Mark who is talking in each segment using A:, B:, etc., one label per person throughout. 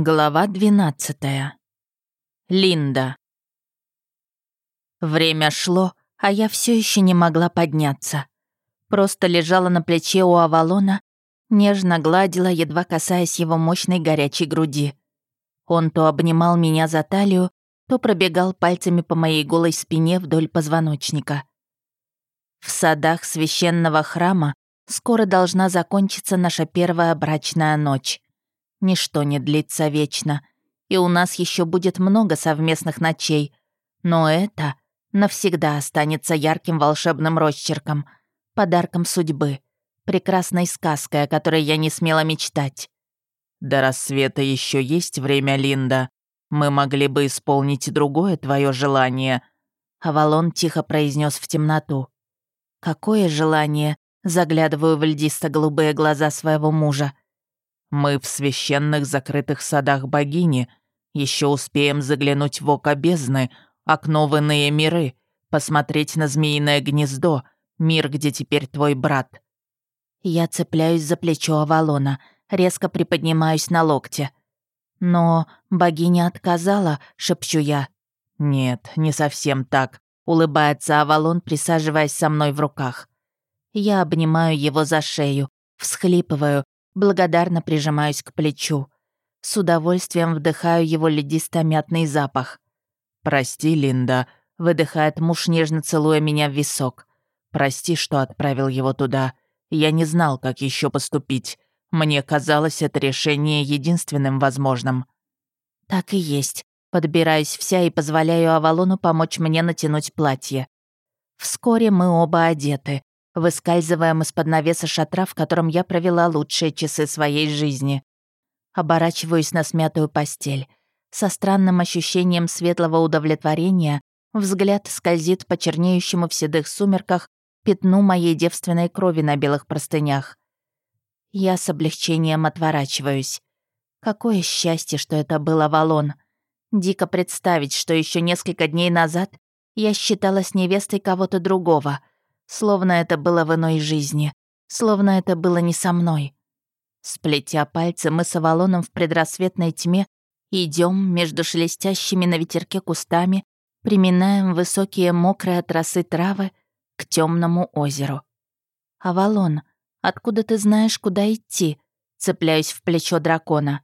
A: Глава 12. Линда. Время шло, а я все еще не могла подняться. Просто лежала на плече у Авалона, нежно гладила, едва касаясь его мощной горячей груди. Он то обнимал меня за талию, то пробегал пальцами по моей голой спине вдоль позвоночника. В садах священного храма скоро должна закончиться наша первая брачная ночь. Ничто не длится вечно, и у нас еще будет много совместных ночей. Но это навсегда останется ярким волшебным росчерком, подарком судьбы, прекрасной сказкой, о которой я не смела мечтать.
B: До рассвета еще есть время, Линда. Мы могли бы исполнить другое твое желание.
A: Авалон тихо произнес в темноту. Какое желание? Заглядываю в льдисто-голубые глаза своего мужа.
B: Мы в священных закрытых садах богини. Еще успеем заглянуть в око бездны, окно в иные миры, посмотреть на змеиное гнездо, мир, где теперь твой брат».
A: Я цепляюсь за плечо Авалона, резко приподнимаюсь на локте. «Но богиня отказала», — шепчу я.
B: «Нет, не совсем так», — улыбается Авалон, присаживаясь со мной в руках.
A: Я обнимаю его за шею, всхлипываю, благодарно прижимаюсь к плечу. С удовольствием вдыхаю его ледисто-мятный запах.
B: «Прости, Линда», — выдыхает муж, нежно целуя меня в висок. «Прости, что отправил его туда. Я не знал, как еще поступить. Мне казалось, это решение единственным возможным».
A: «Так и есть». Подбираюсь вся и позволяю Авалону помочь мне натянуть платье. Вскоре мы оба одеты. Выскальзываем из-под навеса шатра, в котором я провела лучшие часы своей жизни. Оборачиваюсь на смятую постель. Со странным ощущением светлого удовлетворения взгляд скользит по чернеющему в седых сумерках пятну моей девственной крови на белых простынях. Я с облегчением отворачиваюсь. Какое счастье, что это был Авалон. Дико представить, что еще несколько дней назад я считалась невестой кого-то другого — Словно это было в иной жизни. Словно это было не со мной. Сплетя пальцы, мы с Авалоном в предрассветной тьме идем между шелестящими на ветерке кустами, приминаем высокие мокрые от травы к темному озеру. «Авалон, откуда ты знаешь, куда идти?» Цепляюсь в плечо дракона.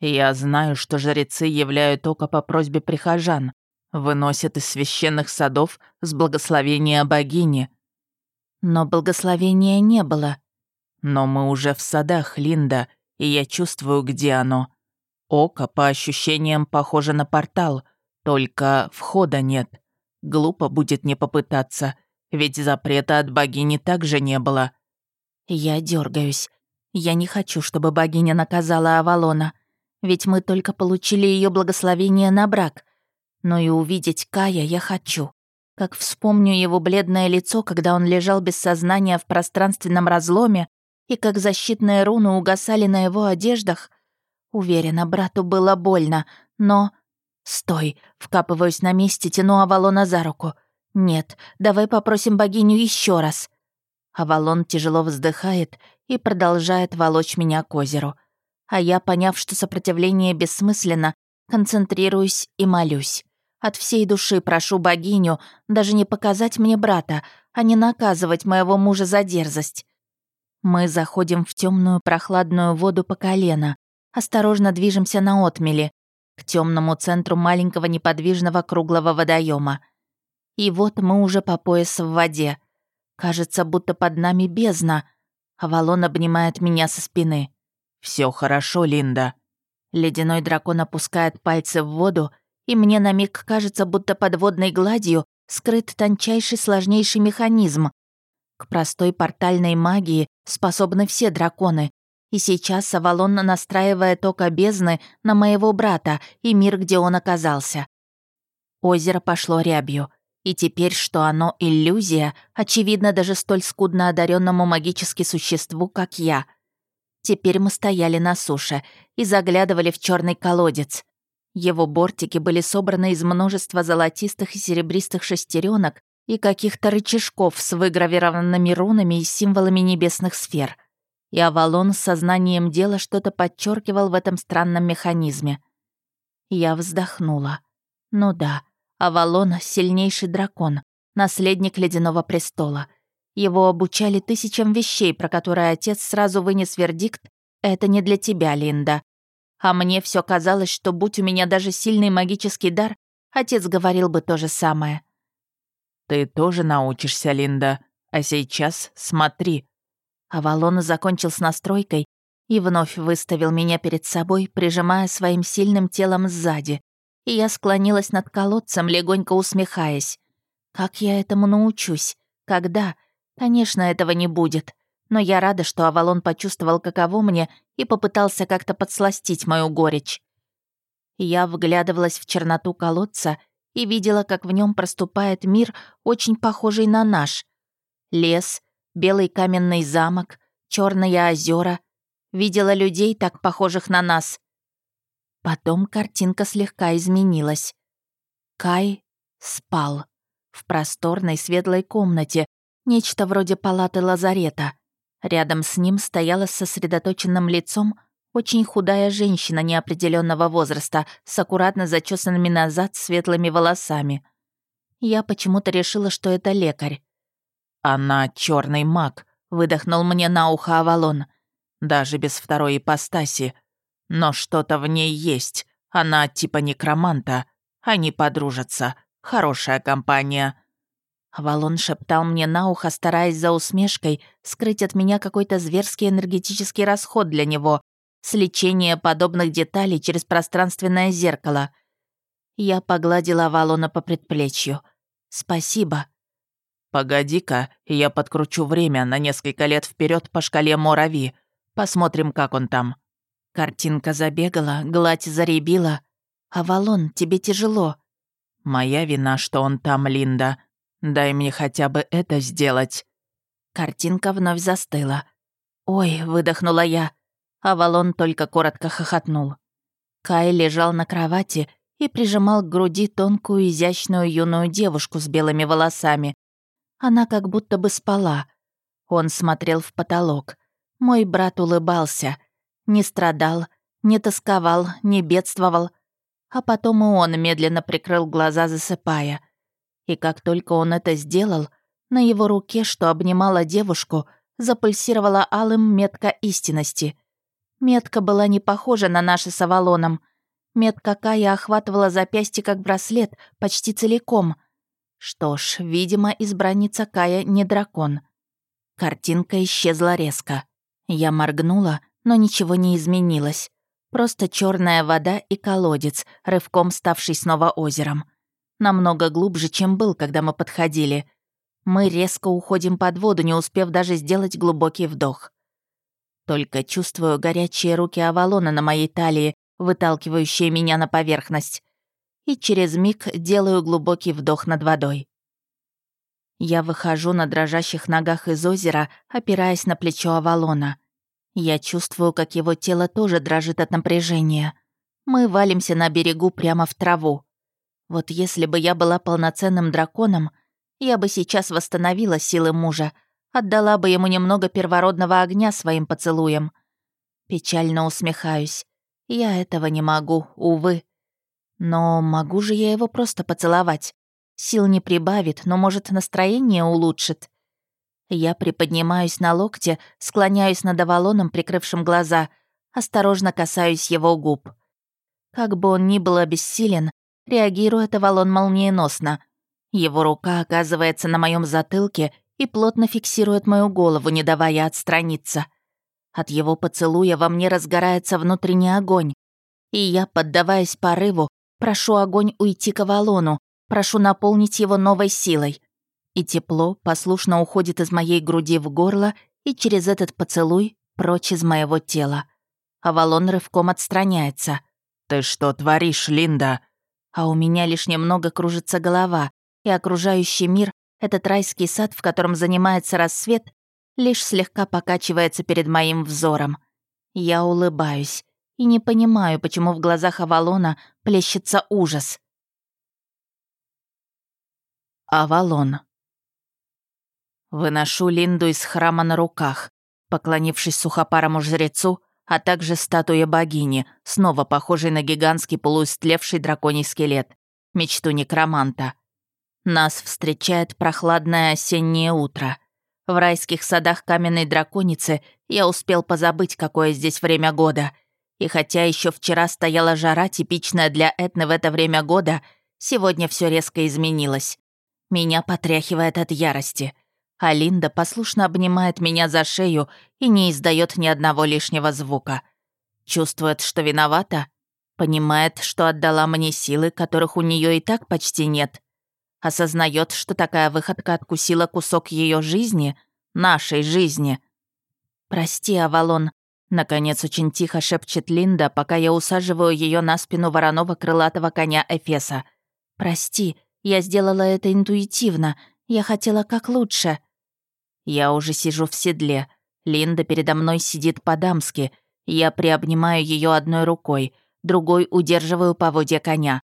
B: «Я знаю, что жрецы являют око по просьбе прихожан, выносят из священных садов с благословения богини»,
A: но благословения не было.
B: Но мы уже в садах, Линда, и я чувствую, где оно. Око, по ощущениям, похоже на портал, только входа нет. Глупо будет не попытаться, ведь запрета от богини также не было.
A: Я дергаюсь. Я не хочу, чтобы богиня наказала Авалона, ведь мы только получили ее благословение на брак. Но и увидеть Кая я хочу. Как вспомню его бледное лицо, когда он лежал без сознания в пространственном разломе, и как защитные руны угасали на его одеждах. Уверена, брату было больно, но... «Стой!» — вкапываюсь на месте, тяну Авалона за руку. «Нет, давай попросим богиню еще раз». Авалон тяжело вздыхает и продолжает волочь меня к озеру. А я, поняв, что сопротивление бессмысленно, концентрируюсь и молюсь. От всей души прошу богиню даже не показать мне брата, а не наказывать моего мужа за дерзость. Мы заходим в темную прохладную воду по колено, осторожно движемся на отмели, к темному центру маленького неподвижного круглого водоема. И вот мы уже по пояс в воде. Кажется, будто под нами бездна. Авалон обнимает меня со спины.
B: Все хорошо, Линда».
A: Ледяной дракон опускает пальцы в воду и мне на миг кажется, будто под водной гладью скрыт тончайший сложнейший механизм. К простой портальной магии способны все драконы, и сейчас Авалон настраивает око бездны на моего брата и мир, где он оказался. Озеро пошло рябью, и теперь, что оно иллюзия, очевидно даже столь скудно одаренному магически существу, как я. Теперь мы стояли на суше и заглядывали в черный колодец. Его бортики были собраны из множества золотистых и серебристых шестеренок и каких-то рычажков с выгравированными рунами и символами небесных сфер. и Авалон с сознанием дела что-то подчеркивал в этом странном механизме. Я вздохнула. Ну да, Авалон — сильнейший дракон, наследник Ледяного престола. Его обучали тысячам вещей, про которые отец сразу вынес вердикт «это не для тебя, Линда». А мне все казалось, что будь у меня даже сильный магический дар, отец говорил бы то же самое.
B: «Ты тоже научишься, Линда. А сейчас смотри».
A: Авалон закончил с настройкой и вновь выставил меня перед собой, прижимая своим сильным телом сзади. И я склонилась над колодцем, легонько усмехаясь. «Как я этому научусь? Когда? Конечно, этого не будет. Но я рада, что Авалон почувствовал, каково мне, и попытался как-то подсластить мою горечь. Я вглядывалась в черноту колодца и видела, как в нем проступает мир, очень похожий на наш. Лес, белый каменный замок, черные озера. Видела людей, так похожих на нас. Потом картинка слегка изменилась. Кай спал в просторной светлой комнате, нечто вроде палаты лазарета. Рядом с ним стояла с сосредоточенным лицом очень худая женщина неопределенного возраста с аккуратно зачесанными назад светлыми волосами. Я почему-то решила, что это лекарь.
B: «Она черный маг», — выдохнул мне на ухо Авалон. «Даже без второй ипостаси. Но что-то в ней есть. Она типа некроманта. Они подружатся. Хорошая компания».
A: Авалон шептал мне на ухо, стараясь за усмешкой скрыть от меня какой-то зверский энергетический расход для него, сличение подобных деталей через пространственное зеркало. Я погладила Авалона по предплечью. «Спасибо».
B: «Погоди-ка, я подкручу время на несколько лет вперед по шкале Мурави. Посмотрим, как он там».
A: Картинка забегала, гладь заребила. «Авалон, тебе тяжело».
B: «Моя вина, что он там, Линда. Дай мне хотя бы это сделать».
A: Картинка вновь застыла. «Ой», — выдохнула я. Авалон только коротко хохотнул. Кай лежал на кровати и прижимал к груди тонкую, изящную юную девушку с белыми волосами. Она как будто бы спала. Он смотрел в потолок. Мой брат улыбался. Не страдал, не тосковал, не бедствовал. А потом и он медленно прикрыл глаза, засыпая. И как только он это сделал, на его руке, что обнимала девушку, запульсировала алым метка истинности — Метка была не похожа на наши с Авалоном. Метка Кая охватывала запястье как браслет, почти целиком. Что ж, видимо, избранница Кая не дракон. Картинка исчезла резко. Я моргнула, но ничего не изменилось. Просто черная вода и колодец, рывком ставший снова озером. Намного глубже, чем был, когда мы подходили. Мы резко уходим под воду, не успев даже сделать глубокий вдох. Только чувствую горячие руки Авалона на моей талии, выталкивающие меня на поверхность. И через миг делаю глубокий вдох над водой. Я выхожу на дрожащих ногах из озера, опираясь на плечо Авалона. Я чувствую, как его тело тоже дрожит от напряжения. Мы валимся на берегу прямо в траву. Вот если бы я была полноценным драконом, я бы сейчас восстановила силы мужа, Отдала бы ему немного первородного огня своим поцелуем. Печально усмехаюсь. Я этого не могу, увы. Но могу же я его просто поцеловать. Сил не прибавит, но, может, настроение улучшит. Я приподнимаюсь на локте, склоняюсь над Авалоном, прикрывшим глаза, осторожно касаюсь его губ. Как бы он ни был обессилен, реагирует Авалон молниеносно. Его рука оказывается на моем затылке и плотно фиксирует мою голову, не давая отстраниться. От его поцелуя во мне разгорается внутренний огонь. И я, поддаваясь порыву, прошу огонь уйти к Авалону, прошу наполнить его новой силой. И тепло послушно уходит из моей груди в горло и через этот поцелуй прочь из моего тела. Авалон рывком отстраняется.
B: «Ты что творишь, Линда?»
A: А у меня лишь немного кружится голова, и окружающий мир этот райский сад, в котором занимается рассвет, лишь слегка покачивается перед моим взором. Я улыбаюсь и не понимаю, почему в глазах Авалона плещется ужас. Авалон. Выношу Линду из храма на руках. Поклонившись сухопарому жрецу, а также статуе богини, снова похожей на гигантский полуистлевший драконий скелет, мечту некроманта. Нас встречает прохладное осеннее утро. В райских садах каменной драконицы я успел позабыть, какое здесь время года. И хотя еще вчера стояла жара, типичная для Этны в это время года, сегодня все резко изменилось. Меня потряхивает от ярости — а Линда послушно обнимает меня за шею и не издает ни одного лишнего звука. Чувствует, что виновата, понимает, что отдала мне силы, которых у нее и так почти нет. Осознает, что такая выходка откусила кусок ее жизни, нашей жизни. «Прости, Авалон», — наконец очень тихо шепчет Линда, пока я усаживаю ее на спину вороного крылатого коня Эфеса. «Прости, я сделала это интуитивно, я хотела как лучше». Я уже сижу в седле. Линда передо мной сидит по-дамски. Я приобнимаю ее одной рукой, другой удерживаю поводья коня.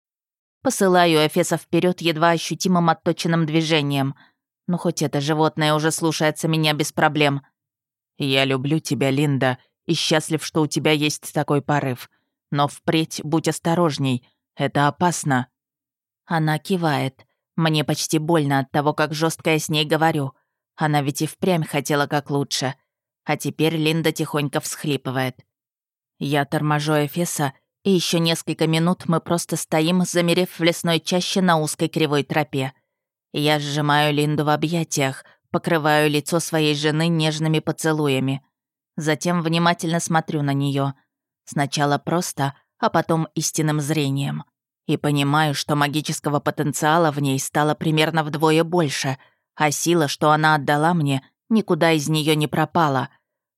A: Посылаю Эфеса вперед едва ощутимым отточенным движением. Ну, хоть это животное уже слушается меня без проблем. «Я люблю тебя, Линда, и счастлив, что у тебя есть такой порыв. Но впредь будь осторожней, это опасно». Она кивает. Мне почти больно от того, как жестко я с ней говорю. Она ведь и впрямь хотела как лучше. А теперь Линда тихонько всхлипывает. Я торможу Эфеса, и еще несколько минут мы просто стоим, замерев в лесной чаще на узкой кривой тропе. Я сжимаю Линду в объятиях, покрываю лицо своей жены нежными поцелуями. Затем внимательно смотрю на нее. Сначала просто, а потом истинным зрением. И понимаю, что магического потенциала в ней стало примерно вдвое больше — а сила, что она отдала мне, никуда из нее не пропала.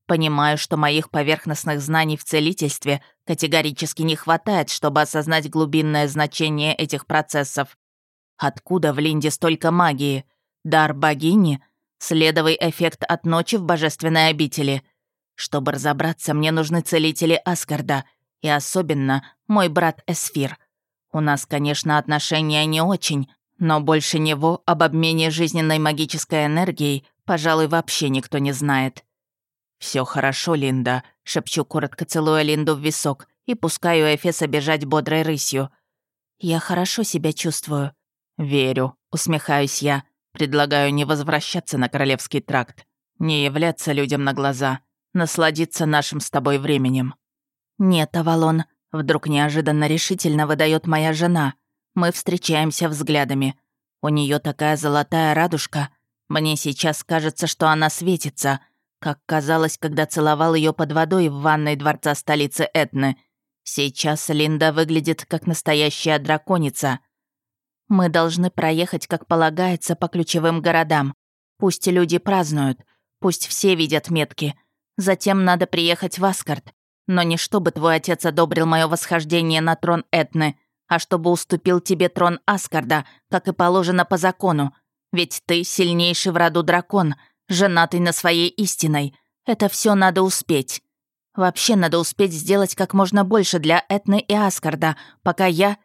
A: Понимаю, что моих поверхностных знаний в целительстве категорически не хватает, чтобы осознать глубинное значение этих процессов. Откуда в Линде столько магии? Дар богини? Следовый эффект от ночи в божественной обители? Чтобы разобраться, мне нужны целители Аскарда, и особенно мой брат Эсфир. У нас, конечно, отношения не очень, но больше него об обмене жизненной магической энергией, пожалуй, вообще никто не знает. Все хорошо, Линда», — шепчу, коротко целуя Линду в висок и пускаю Эфеса бежать бодрой рысью. «Я хорошо себя чувствую». «Верю», — усмехаюсь я. Предлагаю не возвращаться на Королевский тракт, не являться людям на глаза, насладиться нашим с тобой временем. «Нет, Авалон», — вдруг неожиданно решительно выдает моя жена — мы встречаемся взглядами. У нее такая золотая радужка. Мне сейчас кажется, что она светится, как казалось, когда целовал ее под водой в ванной дворца столицы Этны. Сейчас Линда выглядит как настоящая драконица. Мы должны проехать, как полагается, по ключевым городам. Пусть люди празднуют, пусть все видят метки. Затем надо приехать в Аскарт. Но не чтобы твой отец одобрил мое восхождение на трон Этны, а чтобы уступил тебе трон Аскарда, как и положено по закону. Ведь ты сильнейший в роду дракон, женатый на своей истиной. Это все надо успеть. Вообще надо успеть сделать как можно больше для Этны и Аскарда, пока я...»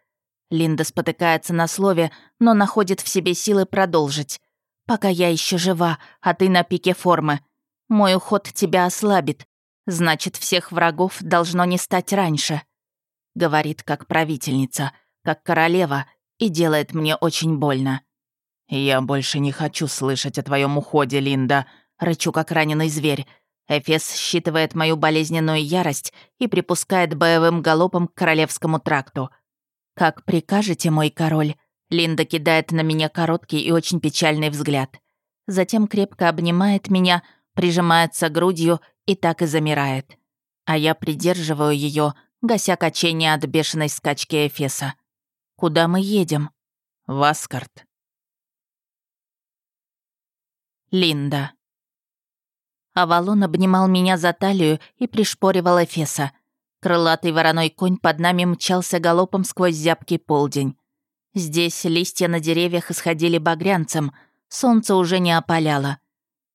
A: Линда спотыкается на слове, но находит в себе силы продолжить. «Пока я еще жива, а ты на пике формы. Мой уход тебя ослабит. Значит, всех врагов должно не стать раньше». Говорит как правительница, как королева, и делает мне очень больно. «Я больше не хочу слышать о твоем уходе, Линда», — рычу как раненый зверь. Эфес считывает мою болезненную ярость и припускает боевым галопом к королевскому тракту. «Как прикажете, мой король?» Линда кидает на меня короткий и очень печальный взгляд. Затем крепко обнимает меня, прижимается грудью и так и замирает. А я придерживаю ее, гася качение от бешеной скачки Эфеса. «Куда мы едем?» «В Аскарт». Линда. Авалон обнимал меня за талию и пришпоривал Эфеса. Крылатый вороной конь под нами мчался галопом сквозь зябкий полдень. Здесь листья на деревьях исходили багрянцем, солнце уже не опаляло.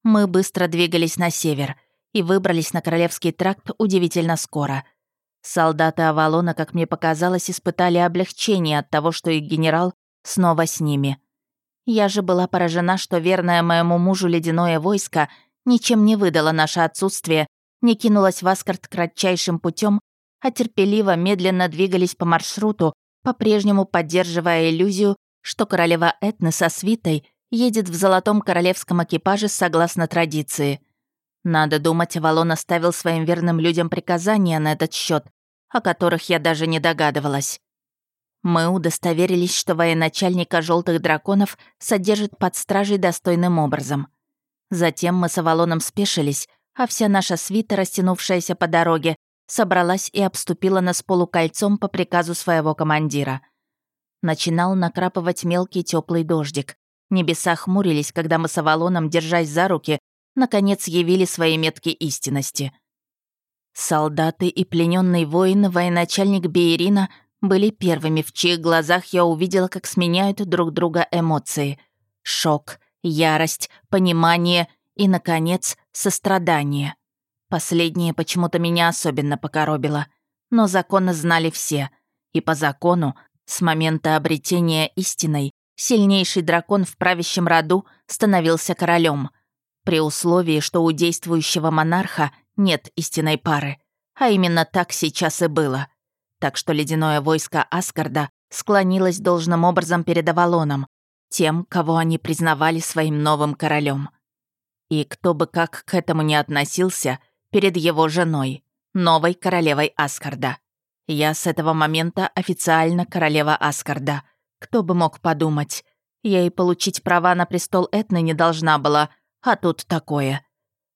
A: Мы быстро двигались на север и выбрались на Королевский тракт удивительно скоро — Солдаты Авалона, как мне показалось, испытали облегчение от того, что их генерал снова с ними. Я же была поражена, что верное моему мужу ледяное войско ничем не выдала наше отсутствие, не кинулась в Аскарт кратчайшим путем, а терпеливо, медленно двигались по маршруту, по-прежнему поддерживая иллюзию, что королева Этны со свитой едет в золотом королевском экипаже согласно традиции. Надо думать, Авалон оставил своим верным людям приказания на этот счет, о которых я даже не догадывалась. Мы удостоверились, что военачальника желтых драконов содержит под стражей достойным образом. Затем мы с Авалоном спешились, а вся наша свита, растянувшаяся по дороге, собралась и обступила нас полукольцом по приказу своего командира. Начинал накрапывать мелкий теплый дождик. Небеса хмурились, когда мы с Авалоном, держась за руки, наконец явили свои метки истинности. Солдаты и плененный воин, военачальник Бейрина, были первыми, в чьих глазах я увидела, как сменяют друг друга эмоции. Шок, ярость, понимание и, наконец, сострадание. Последнее почему-то меня особенно покоробило. Но законы знали все. И по закону, с момента обретения истиной, сильнейший дракон в правящем роду становился королем, при условии, что у действующего монарха нет истинной пары. А именно так сейчас и было. Так что ледяное войско Аскарда склонилось должным образом перед Авалоном, тем, кого они признавали своим новым королем. И кто бы как к этому не относился, перед его женой, новой королевой Аскарда. Я с этого момента официально королева Аскарда. Кто бы мог подумать. Я и получить права на престол Этны не должна была, а тут такое.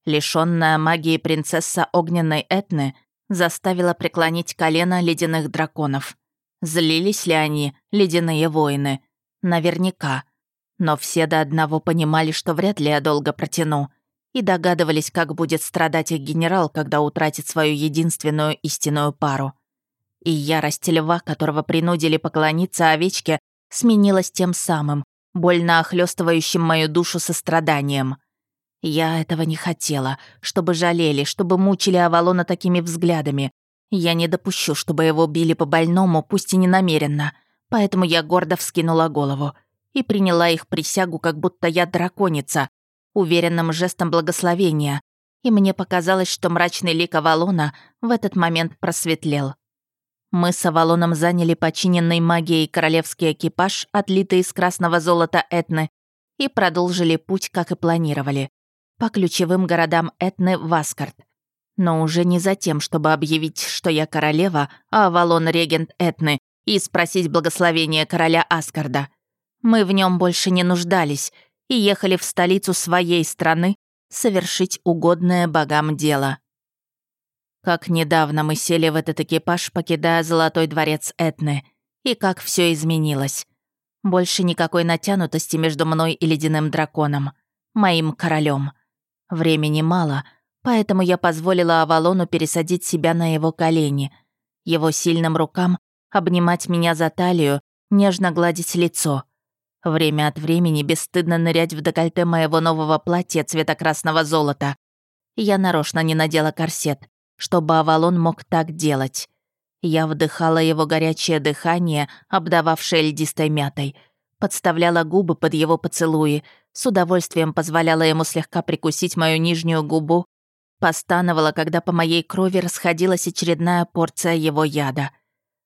A: Лишённая магии принцесса огненной Этны заставила преклонить колено ледяных драконов. Злились ли они, ледяные воины? Наверняка. Но все до одного понимали, что вряд ли я долго протяну и догадывались, как будет страдать их генерал, когда утратит свою единственную истинную пару. И ярость льва, которого принудили поклониться овечке, сменилась тем самым, больно охлёстывающим мою душу состраданием. Я этого не хотела, чтобы жалели, чтобы мучили Авалона такими взглядами. Я не допущу, чтобы его били по больному, пусть и не намеренно. Поэтому я гордо вскинула голову и приняла их присягу, как будто я драконица, уверенным жестом благословения, и мне показалось, что мрачный лик Авалона в этот момент просветлел. Мы с Авалоном заняли починенный магией королевский экипаж, отлитый из красного золота Этны, и продолжили путь, как и планировали, по ключевым городам Этны в Аскарт. Но уже не за тем, чтобы объявить, что я королева, а Авалон — регент Этны, и спросить благословения короля Аскарда. Мы в нем больше не нуждались, и ехали в столицу своей страны совершить угодное богам дело. Как недавно мы сели в этот экипаж, покидая Золотой дворец Этны, и как все изменилось. Больше никакой натянутости между мной и ледяным драконом, моим королем. Времени мало, поэтому я позволила Авалону пересадить себя на его колени, его сильным рукам обнимать меня за талию, нежно гладить лицо — Время от времени бесстыдно нырять в декольте моего нового платья цвета красного золота. Я нарочно не надела корсет, чтобы Авалон мог так делать. Я вдыхала его горячее дыхание, обдававшее льдистой мятой, подставляла губы под его поцелуи, с удовольствием позволяла ему слегка прикусить мою нижнюю губу, постановала, когда по моей крови расходилась очередная порция его яда.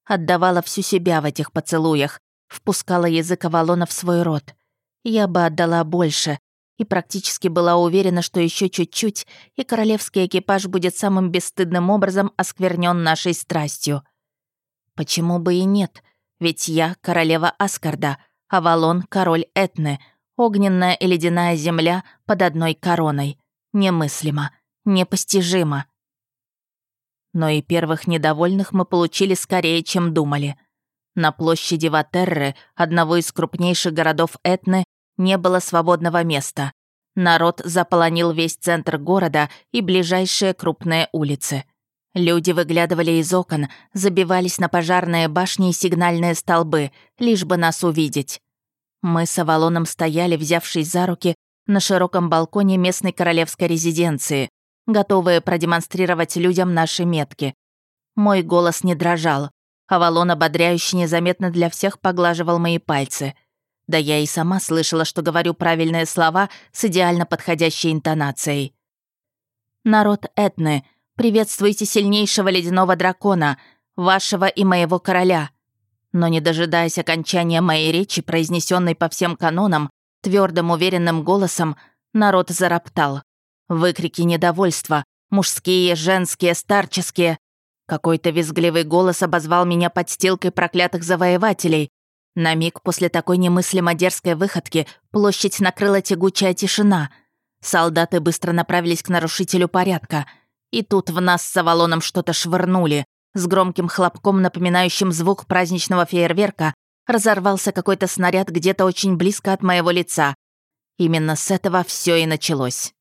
A: Отдавала всю себя в этих поцелуях, Впускала язык Авалона в свой рот. Я бы отдала больше, и практически была уверена, что еще чуть-чуть, и королевский экипаж будет самым бесстыдным образом осквернен нашей страстью. Почему бы и нет? Ведь я королева Аскарда, Авалон — король Этны, огненная и ледяная земля под одной короной. Немыслимо, непостижимо. Но и первых недовольных мы получили скорее, чем думали — на площади Ватерры, одного из крупнейших городов Этны, не было свободного места. Народ заполонил весь центр города и ближайшие крупные улицы. Люди выглядывали из окон, забивались на пожарные башни и сигнальные столбы, лишь бы нас увидеть. Мы с Авалоном стояли, взявшись за руки, на широком балконе местной королевской резиденции, готовые продемонстрировать людям наши метки. Мой голос не дрожал. Авалон ободряюще незаметно для всех поглаживал мои пальцы. Да я и сама слышала, что говорю правильные слова с идеально подходящей интонацией. «Народ Этны, приветствуйте сильнейшего ледяного дракона, вашего и моего короля». Но не дожидаясь окончания моей речи, произнесенной по всем канонам, твердым уверенным голосом, народ зароптал. Выкрики недовольства, мужские, женские, старческие. Какой-то визгливый голос обозвал меня подстилкой проклятых завоевателей. На миг после такой немыслимо дерзкой выходки площадь накрыла тягучая тишина. Солдаты быстро направились к нарушителю порядка. И тут в нас с Авалоном что-то швырнули. С громким хлопком, напоминающим звук праздничного фейерверка, разорвался какой-то снаряд где-то очень близко от моего лица. Именно с этого все и началось.